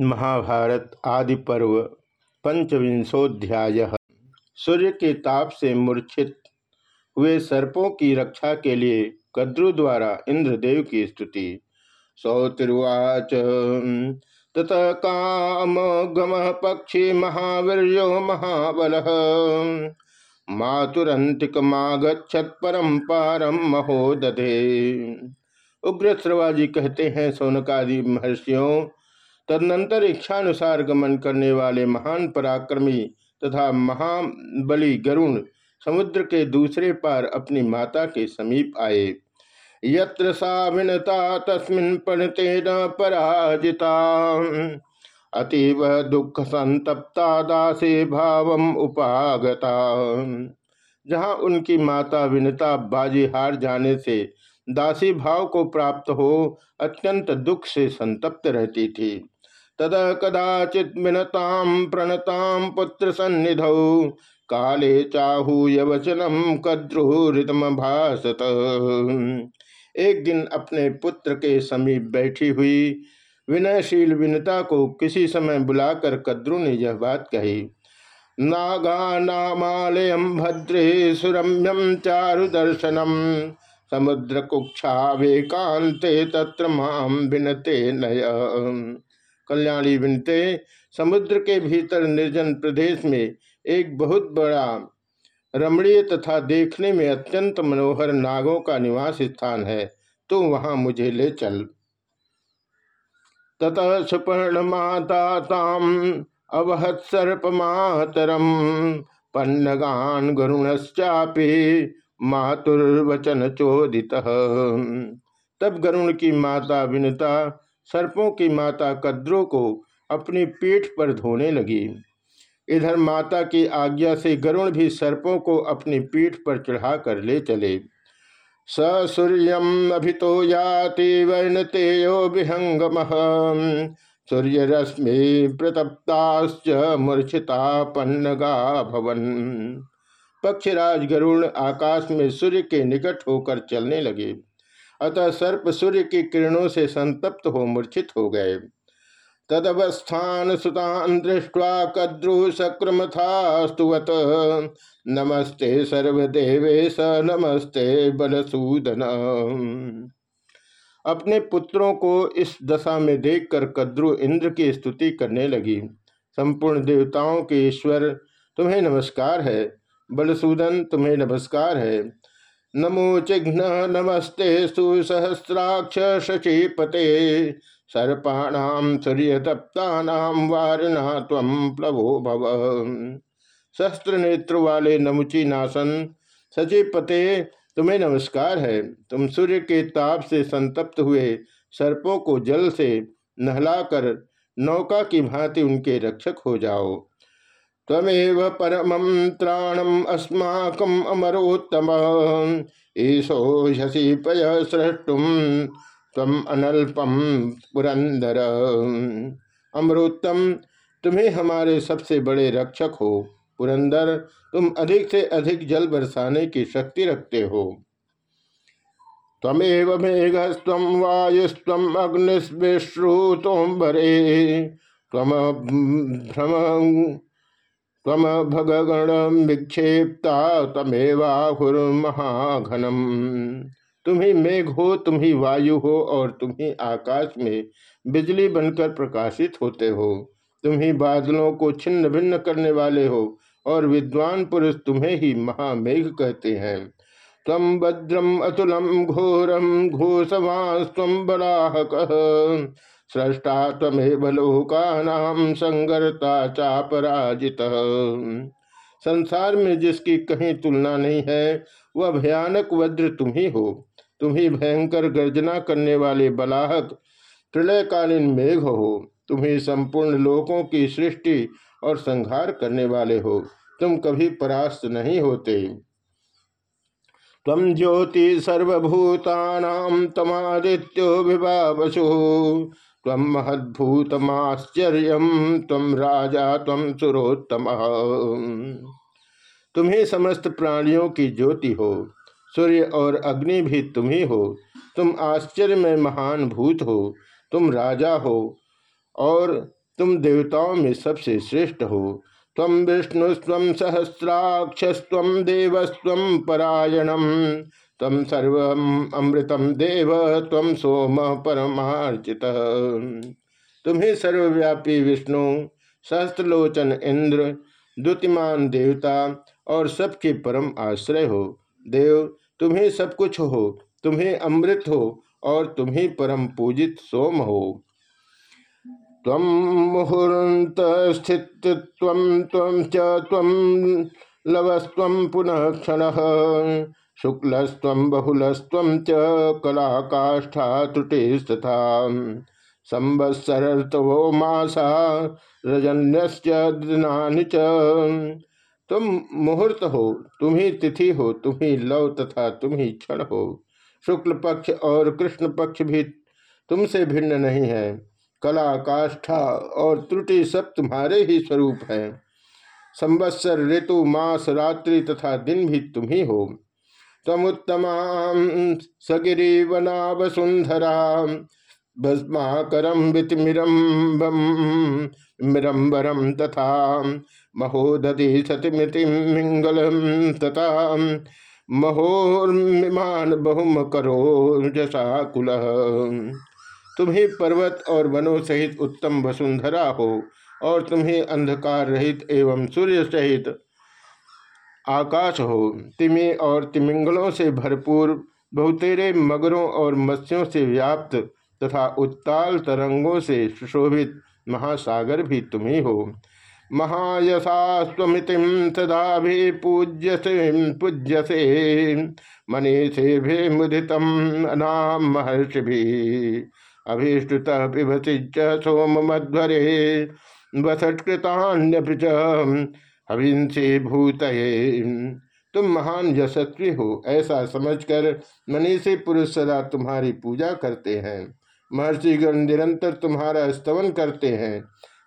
महाभारत आदि पर्व पंचविंशोध्याय। सूर्य के ताप से मूर्छित हुए सर्पों की रक्षा के लिए कद्रु द्वारा इंद्रदेव की स्तुति। सौतिर्वाच, ततः काम गम पक्षी महावीर महाबल। मातुरंतिकमागछत परम पारम महोदधे उग्र श्रवाजी कहते हैं, सोनकादि महर्षियों तदनंतर इच्छानुसार गमन करने वाले महान पराक्रमी तथा महाबली गरुण समुद्र के दूसरे पार अपनी माता के समीप आए। यत्र सा विनता तस्मिन् पणते न पराजिता अतीव दुख संतप्ता दासे भाव उपागता जहाँ उनकी माता विनता बाजी हार जाने से दासी भाव को प्राप्त हो, अत्यंत दुख से संतप्त रहती थी। तद कदाचित मिनताम प्रणताम पुत्र सन्निध काले चाहूय वचनम कद्रुहृतम भाषत एक दिन अपने पुत्र के समीप बैठी हुई, विनयशील विनता को किसी समय बुलाकर कद्रु ने यह बात कही, नागा नामालयम भद्रे सुरम्यम चारु दर्शनम समुद्र कुक्षा वेकांते तत्र माम बिनते नय। कल्याणी विनते समुद्र के भीतर निर्जन प्रदेश में एक बहुत बड़ा रमणीय तथा देखने में अत्यंत मनोहर नागों का निवास स्थान है तो वहाँ मुझे ले चल। ततः सुपर्ण माता अवहत सर्प मातरम पन्नगान गरुणश्चापी मातुर्वचन चोदित तब गरुण की माता विनता सर्पों की माता कद्रों को अपनी पीठ पर धोने लगी। इधर माता की आज्ञा से गरुण भी सर्पों को अपनी पीठ पर चढ़ा कर ले चले। स सूर्यम अभितो याति वर्ण तेयो विहंगम। सूर्य रश्मि प्रतप्ताश्च मूर्छिता पन्नगा भवन पक्षराज गरुण आकाश में सूर्य के निकट होकर चलने लगे। अतः सर्प सूर्य की किरणों से संतप्त हो मूर्छित हो गए। तदवस्थान सुतान दृष्टवा कद्रु सक्रम सक्रमथास्तुवत नमस्ते सर्वदेवे स नमस्ते बलसूदन। अपने पुत्रों को इस दशा में देखकर कद्रु इंद्र की स्तुति करने लगी। संपूर्ण देवताओं के ईश्वर, तुम्हें नमस्कार है। बलसूदन, तुम्हें नमस्कार है। नमो चिघ्न नमस्ते सुसहस्राक्ष शचीपते सर्पाणाम सूर्यतप्तानाम वारिणा तम प्लवो भव। सहस्त्र नेत्र वाले नमुची नासन सचिपते तुम्हें नमस्कार है। तुम सूर्य के ताप से संतप्त हुए सर्पों को जल से नहलाकर नौका की भांति उनके रक्षक हो जाओ। तमेव परम त्राणम अस्माकम अमरोत्तम। ईशो पय सृष्टुम तम अनल्पम पुरंदर अमरोत्तम, तुम्हें हमारे सबसे बड़े रक्षक हो पुरंदर तुम अधिक से अधिक जल बरसाने की शक्ति रखते हो। तमेव मेघस्व वायुस्व अग्निश्वेश्रुतोम्बरे तम भ्रम तम भगगण विक्षेपता तमेवाहुर्महाघनम तुम तुम्ही मेघ हो, तुम्ही वायु हो और तुम्ही आकाश में बिजली बनकर प्रकाशित होते हो। तुम्ही बादलों को छिन्न भिन्न करने वाले हो और विद्वान पुरुष तुम्हें ही महामेघ कहते हैं। तम भद्रम अतुलम घोरम घोषवास्व बलाहक। सृष्टा तमेव लोकानाम संगरता चापराजित। संसार में जिसकी कहीं तुलना नहीं है, वह भयानक वज्र तुम ही हो। तुम ही भयंकर गर्जना करने वाले बलाहक, प्रलयकालीन मेघ हो। तुम ही संपूर्ण लोकों की सृष्टि और संहार करने वाले हो। तुम कभी परास्त नहीं होते। तम ज्योति सर्वभूतानाम विभावसु तम महद्भूतमाश्चर्य तम राजा तम सुरोत्तम। तुम्हें समस्त प्राणियों की ज्योति हो, सूर्य और अग्नि भी तुम ही हो। तुम आश्चर्य में महान भूत हो, तुम राजा हो और तुम देवताओं में सबसे श्रेष्ठ हो। तम विष्णु स्व सहस्राक्ष स्व देवस्व परायणम तम सर्व अमृतम देव तम सोम परमार्चित तुम्हें सर्वव्यापी विष्णु, सहस्त्रलोचन इंद्र द्युतिमान देवता और सबके परम आश्रय हो। देव, तुम्हें सब कुछ हो, तुम्हें अमृत हो और तुम्हें परम पूजित सोम हो। तम मुहूर्त स्थित लवस्व पुनः क्षण शुक्लस्व बहुलस्व कला काष्ठा त्रुटिस्तथा संवत्सरतवो मासा रजन्यश्च च। तुम मुहूर्त हो तुम्ही तिथि हो, तुम्ही लव तथा तुम्ही क्षण हो। शुक्ल पक्ष और कृष्ण पक्ष भी तुमसे भिन्न नहीं है। कला काष्ठा और त्रुटि सब तुम्हारे ही स्वरूप हैं। संवत्सर ऋतु, मास, रात्रि तथा दिन भी तुम ही। हो तमुत्तमा सगिरी वना वसुंधरा भस्माकरम वितिमिरम्बम मिरम्बरम तथा महोदधि सतिमिति मिंगल तथा महोर्मिमान बहुम करो जसा कुल तुम्हें पर्वत और वनों सहित उत्तम वसुंधरा हो, और तुम्हें अंधकार रहित एवं सूर्य सहित आकाश हो। तिमि और तिमिंगलों से भरपूर, बहुतेरे मगरों और मत्स्यों से व्याप्त तथा उत्ताल तरंगों से सुशोभित महासागर भी तुम्ही हो। महायशास्वमितिम सदा भी पूज्यसे पूज्यसे मनीषे भी मुदितम अनाम महर्षि भी अभीष्टुत पिभति सोम मध्वरे हविंसे तुम महान यशस्वी हो, ऐसा समझकर मनीषी पुरुष सदा तुम्हारी पूजा करते हैं। महर्षिगण निरंतर तुम्हारा स्तवन करते हैं।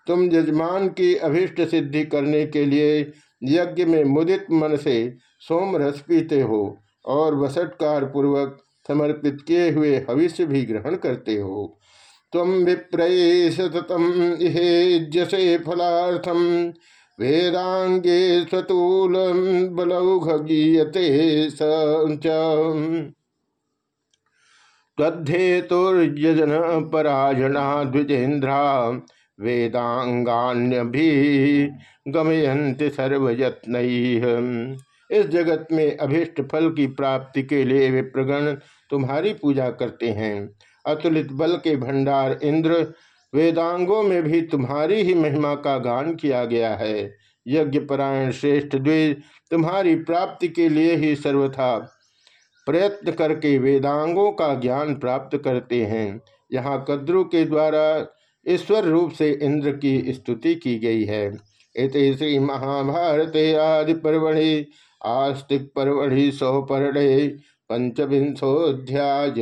तुम यजमान की अभिष्ट सिद्धि करने के लिए यज्ञ में मुदित मन से सोम रस पीते हो और वसटकार पूर्वक समर्पित किए हुए हविष्य भी ग्रहण करते हो। तम विप्रय सततम इहेजसे फलार्थम। वेदांगे स्वतूल बलौघीयते तद्धेतुर्यजन परायणा द्विजेन्द्रा। वेदांगान्य भी गमयंत सर्वयत्न। इस जगत में अभिष्ट फल की प्राप्ति के लिए विप्रगण तुम्हारी पूजा करते हैं। अतुलित बल के भंडार इंद्र वेदांगों में भी तुम्हारी ही महिमा का गान किया गया है। यज्ञ परायण श्रेष्ठ द्विज तुम्हारी प्राप्ति के लिए ही सर्वथा प्रयत्न करके वेदांगों का ज्ञान प्राप्त करते हैं। यहाँ कद्रु के द्वारा ईश्वर रूप से इंद्र की स्तुति की गई है। इत श्री महाभारत आदि परवढ़ि आस्तिक परवढ़ि सौ परणे पंचविंशोध्याय